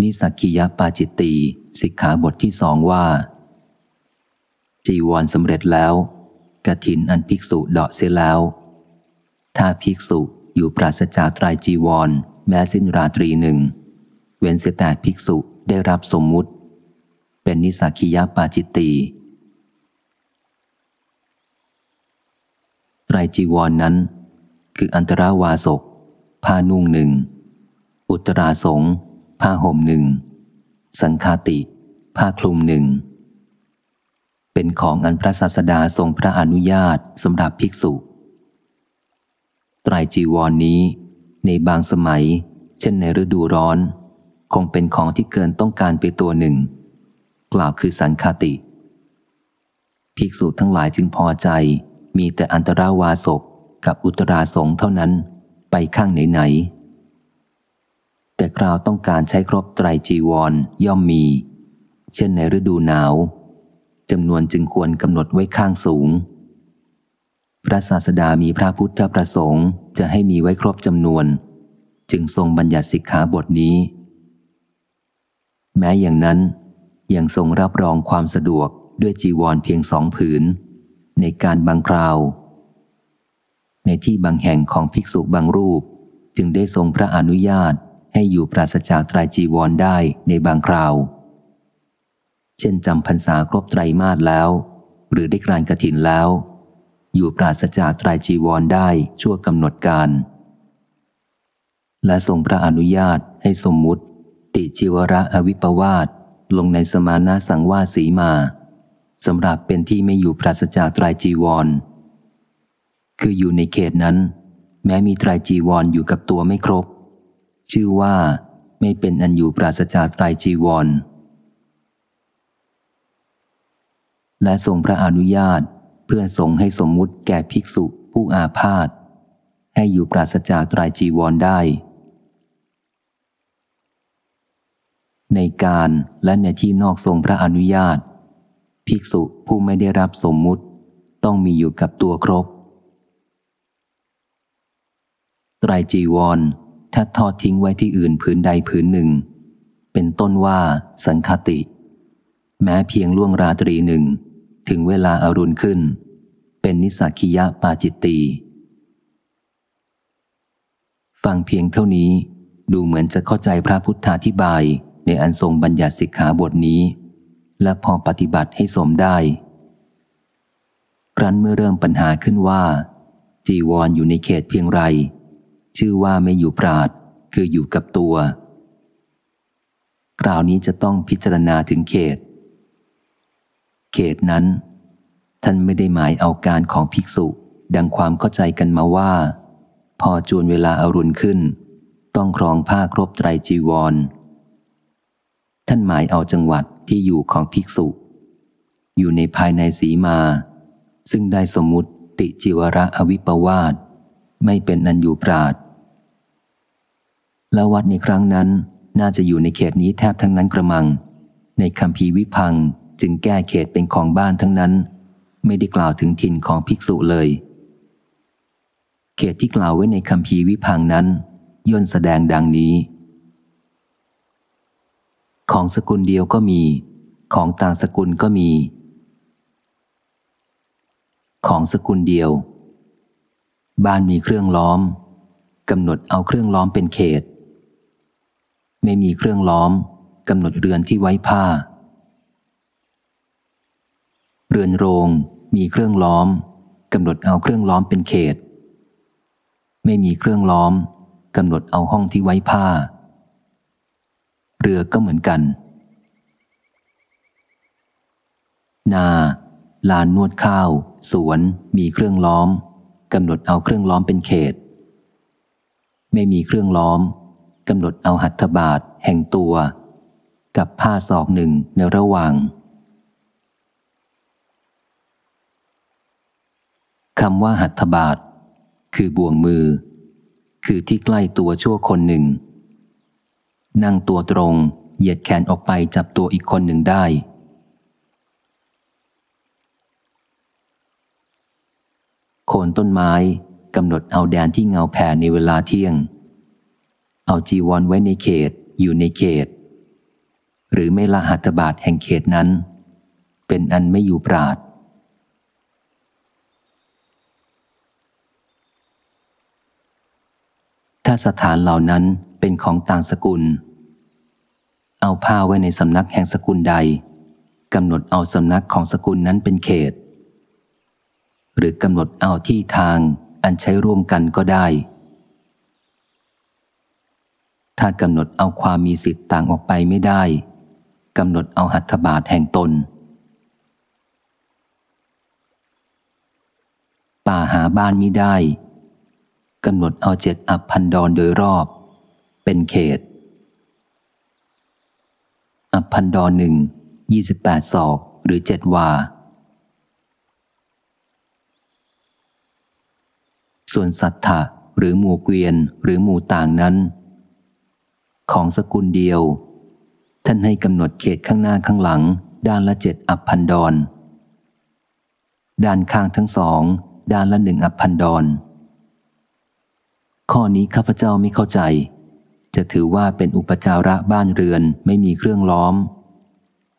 นิสักคียปาจิตตีสิกขาบทที่สองว่า จีวรสำเร็จแล้วกระถินอันภิกษุเดาะเสียแล้ว ถ้าภิกษุอยู่ปราศจากตรายจีวร แม้สิ้นราตรีหนึ่ง เว้นเสียแต่ภิกษุได้รับสมมุติ เป็นนิสักคียปาจิตตีไตรจีวรนนั้น คืออันตราวาสกผ้านุ่งหนึ่ง อุตราสง ผ้าห่มหนึ่ง สังคาติ ผ้าคลุมหนึ่ง เป็นของอันพระศาสดาทรงพระอนุญาตสำหรับภิกษุ ไตรจีวรนนี้ ในบางสมัย เช่นในฤดูร้อน คงเป็นของที่เกินต้องการไปตัวหนึ่ง กล่าวคือสังคาติ ภิกษุทั้งหลายจึงพอใจ มีแต่อันตราวาสกกับอุตราสงเท่านั้น ไปข้างไหนๆ แต่กล่าวต้องการใช้ครบไตรจีวรย่อมมี เช่นในฤดูหนาวจำนวนจึงควรกำหนดไว้ข้างสูง พระศาสดามีพระพุทธประสงค์จะให้มีไว้ครบจำนวน จึงทรงบัญญัติสิกขาบทนี้ แม้อย่างนั้น ยังทรงรับรองความสะดวกด้วยจีวรเพียงสองผืน ในการบางคราว ในที่บางแห่งของภิกษุบางรูป จึงได้ทรงพระอนุญาต ให้อยู่ปราศจากไตรจีวรได้ในบางคราว เช่นจำพรรษาครบไตรมาสแล้ว หรือได้กรานกระถินแล้ว อยู่ปราศจากไตรจีวรได้ชั่วกำหนดการ และทรงพระอนุญาตให้สมมุติ ติจิวระอวิปวาสลงในสมานาสังวาสีมาสำหรับเป็นที่ไม่อยู่ปราศจากไตรจีวร คืออยู่ในเขตนั้น แม้มีไตรจีวรออยู่กับตัวไม่ครบ ชื่อว่าไม่เป็นอันอยู่ปราศจากไตรจีวร และทรงพระอนุญาตเพื่อทรงให้สมมุติแก่ภิกษุผู้อาพาธให้อยู่ปราศจากไตรจีวรได้ ในการและในที่นอกทรงพระอนุญาต ภิกษุผู้ไม่ได้รับสมมุติต้องมีอยู่กับตัวครบไตรจีวร ถ้าทอดทิ้งไว้ที่อื่นผืนใดผืนหนึ่ง เป็นต้นว่าสังคติ แม้เพียงล่วงราตรีหนึ่ง ถึงเวลาอารุณขึ้น เป็นนิสักิยะปาจิตตีฟังเพียงเท่านี้ดูเหมือนจะเข้าใจพระพุทธาธิบายในอันทรงบัญญัติสิกขาบทนี้ และพอปฏิบัติให้สมได้ครั้นเมื่อเริ่มปัญหาขึ้นว่า จีวรออยู่ในเขตเพียงไร ชื่อว่าไม่อยู่ปราด คืออยู่กับตัว คราวนี้จะต้องพิจารณาถึงเขต เขตนั้น ท่านไม่ได้หมายเอาการของภิกษุ ดังความเข้าใจกันมาว่า พอจวนเวลาอารุณขึ้น ต้องครองผ้าครบไตรจีวร ท่านหมายเอาจังหวัดที่อยู่ของภิกษุ อยู่ในภายในสีมา ซึ่งได้สมมติติจิวระอวิปวาสไม่เป็นอันอยู่ปราด และวัดในครั้งนั้นน่าจะอยู่ในเขตนี้แทบทั้งนั้นกระมัง ในคำพีวิพังจึงแก้เขตเป็นของบ้านทั้งนั้น ไม่ได้กล่าวถึงถิ่นของภิกษุเลย เขตที่กล่าวไว้ในคำพีวิพังนั้นย่นแสดงดังนี้ ของสกุลเดียวก็มี ของต่างสกุลก็มี ของสกุลเดียว บ้านมีเครื่องล้อมกำหนดเอาเครื่องล้อมเป็นเขต ไม่มีเครื่องล้อมกำหนดเรือนที่ไว้ผ้า เรือนโรงมีเครื่องล้อมกำหนดเอาเครื่องล้อมเป็นเขต ไม่มีเครื่องล้อมกำหนดเอาห้องที่ไว้ผ้า เรือก็เหมือนกัน นา ลานนวดข้าว สวน มีเครื่องล้อมกำหนดเอาเครื่องล้อมเป็นเขต ไม่มีเครื่องล้อม กำหนดเอาหัตถบาทแห่งตัว กับผ้าศอกหนึ่งในระหว่างคำว่าหัตถบาท คือบ่วงมือ คือที่ใกล้ตัวชั่วคนหนึ่ง นั่งตัวตรง เหยียดแขนออกไปจับตัวอีกคนหนึ่งได้ โคนต้นไม้กำหนดเอาแดนที่เงาแผ่ในเวลาเที่ยง เอาจีวรไว้ในเขตอยู่ในเขต หรือไม่ละหัตบาทแห่งเขตนั้น เป็นอันไม่อยู่ปราดถ้าสถานเหล่านั้นเป็นของต่างสกุล เอาผ้าไว้ในสำนักแห่งสกุลใดกำหนดเอาสำนักของสกุลนั้นเป็นเขต หรือกำหนดเอาที่ทางอันใช้ร่วมกันก็ได้ ถ้ากำหนดเอาความมีสิทธิ์ต่างออกไปไม่ได้กำหนดเอาหัตถบาทแห่งตน ป่าหาบ้านมิได้กำหนดเอาเจ็ดอับพันดรโดยรอบ เป็นเขต อับพันดรหนึ่งยี่สิบแปดศอกหรือเจ็ดวา ส่วนสัตถะหรือหมู่เกวียนหรือหมู่ต่างนั้น ของสกุลเดียว ท่านให้กำหนดเขตข้างหน้าข้างหลัง ด้านละเจ็ดอับพันดรด้านข้างทั้งสอง ด้านละหนึ่งอับพันดรข้อนี้ข้าพเจ้าไม่เข้าใจ จะถือว่าเป็นอุปจาระบ้านเรือนไม่มีเครื่องล้อม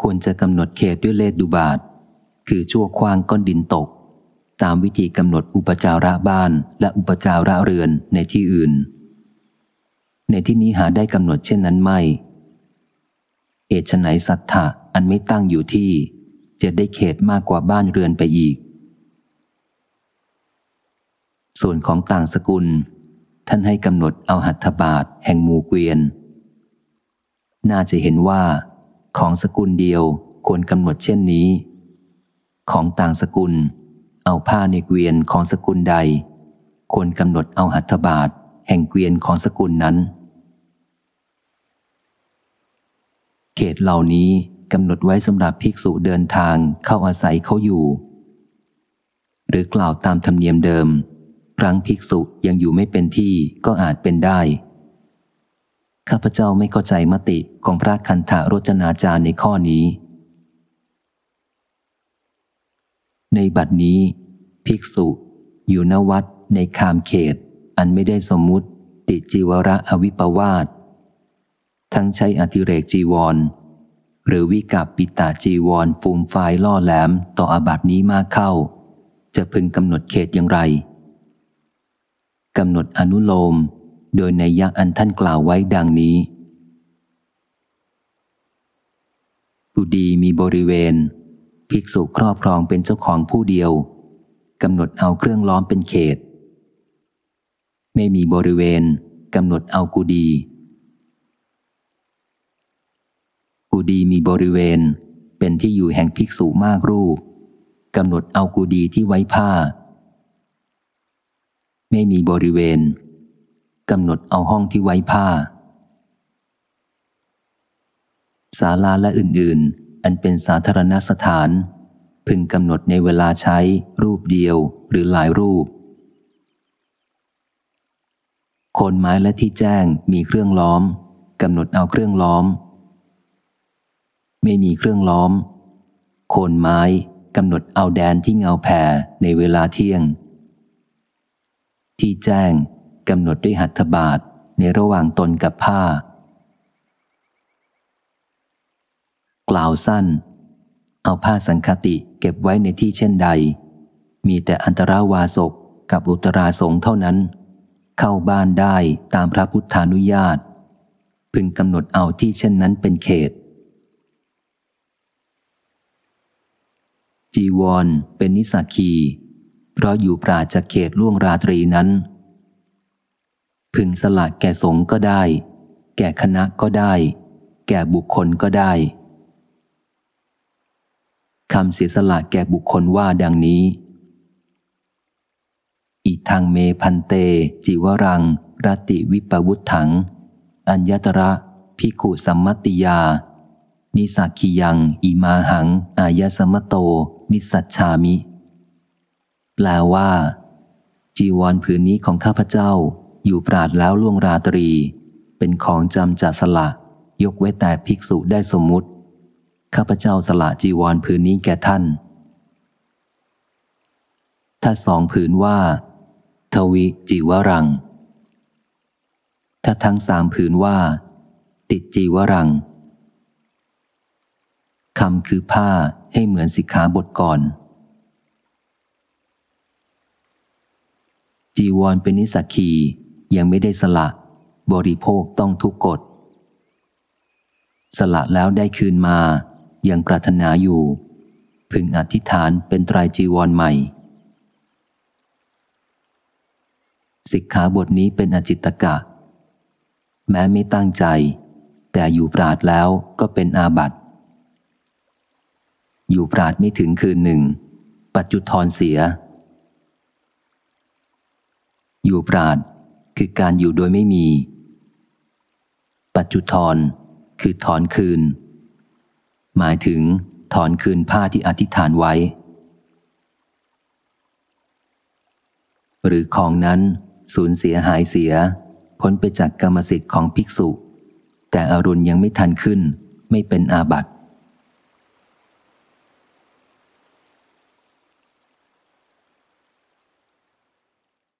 ควรจะกำหนดเขตด้วยเลขดูบาท คือชั่วคว้างก้อนดินตก ตามวิธีกำหนดอุปจาระบ้านและอุปจาระเรือนในที่อื่น ในที่นี้หาได้กำหนดเช่นนั้นไม่เหตุไหนสัทธะอันไม่ตั้งอยู่ที่ จะได้เขตมากกว่าบ้านเรือนไปอีก ส่วนของต่างสกุล ท่านให้กำหนดเอาหัตถบาทแห่งหมู่เกวียน น่าจะเห็นว่า ของสกุลเดียวควรกำหนดเช่นนี้ ของต่างสกุล เอาผ้าในเกวียนของสกุลใด ควรกำหนดเอาหัตถบาทแห่งเกวียนของสกุลนั้น เขตเหล่านี้กำหนดไว้สำหรับภิกษุเดินทางเข้าอาศัยเขาอยู่ หรือกล่าวตามธรรมเนียมเดิม ครั้งภิกษุยังอยู่ไม่เป็นที่ก็อาจเป็นได้ ข้าพเจ้าไม่เข้าใจมติของพระคันธารจนาจารย์ในข้อนี้ ในบัดนี้ ภิกษุอยู่นวัดในคามเขต อันไม่ได้สมมุติติจีวระอวิปวาส ทั้งใช้อธิเรกจีวร หรือวิกับปิตาจีวรฟูมไฟล่อแหลมต่ออาบัตินี้มากเข้า จะพึงกำหนดเขตอย่างไรกำหนดอนุโลม โดยในยักอันท่านกล่าวไว้ดังนี้กุดีมีบริเวณ ภิกษุครอบครองเป็นเจ้าของผู้เดียวกำหนดเอาเครื่องล้อมเป็นเขต ไม่มีบริเวณกำหนดเอากุดี กุดีมีบริเวณ เป็นที่อยู่แห่งภิกษุมากรูปกำหนดเอากุดีที่ไว้ผ้า ไม่มีบริเวณกำหนดเอาห้องที่ไว้ผ้าศาลาและอื่นๆ อันเป็นสาธารณสถาน พึงกำหนดในเวลาใช้รูปเดียวหรือหลายรูป โคนไม้และที่แจ้งมีเครื่องล้อมกำหนดเอาเครื่องล้อม ไม่มีเครื่องล้อม โคนไม้กำหนดเอาแดนที่เงาแผ่ในเวลาเที่ยง ที่แจ้งกำหนดด้วยหัตถบาทในระหว่างตนกับผ้า กล่าวสั้น เอาผ้าสังคติเก็บไว้ในที่เช่นใด มีแต่อันตราวาสกกับอุตราสงเท่านั้น เข้าบ้านได้ตามพระพุทธานุญาต พึงกำหนดเอาที่เช่นนั้นเป็นเขต จีวรเป็นนิสักีเพราะอยู่ปราจากเขตล่วงราตรีนั้น พึงสละแก่สงก็ได้ แก่คณะก็ได้ แก่บุคคลก็ได้คำเสียสละแก่บุคคลว่าดังนี้ อีทางเมพันเต จิวรัง รติวิปวุฒถัง อัญญตระพิกุสัมมติยา นิสักขียัง อิมาหัง อายสมโต นิสัชชามิ แปลว่า จีวรผืนนี้ของข้าพเจ้า อยู่ปราดแล้วล่วงราตรี เป็นของจำจัดสละ ยกไว้แต่ภิกษุได้สมมุติ ข้าพเจ้าสละจีวรผืนนี้แก่ท่าน ถ้าสองผืนว่า ทวิจีวรัง ถ้าทั้งสามผืนว่า ติดจีวรัง คำคือผ้าให้เหมือนสิกขาบทก่อน จีวรเป็นนิสักคียังไม่ได้สละ บริโภคต้องทุกกฎ สละแล้วได้คืนมายังปรารถนาอยู่ พึงอธิษฐานเป็นไตรจีวรใหม่ สิกขาบทนี้เป็นอจิตตกะ แม้ไม่ตั้งใจ แต่อยู่ปราดแล้วก็เป็นอาบัติ อยู่ปราดไม่ถึงคืนหนึ่ง ปัจจุทรเสีย อยู่ปราดคือการอยู่โดยไม่มี ปัจจุทรคือถอนคืน หมายถึงถอนคืนผ้าที่อธิษฐานไว้ หรือของนั้นสูญเสียหายเสีย พ้นไปจากกรรมสิทธิ์ของภิกษุ แต่อรุณยังไม่ทันขึ้นไม่เป็นอาบัติ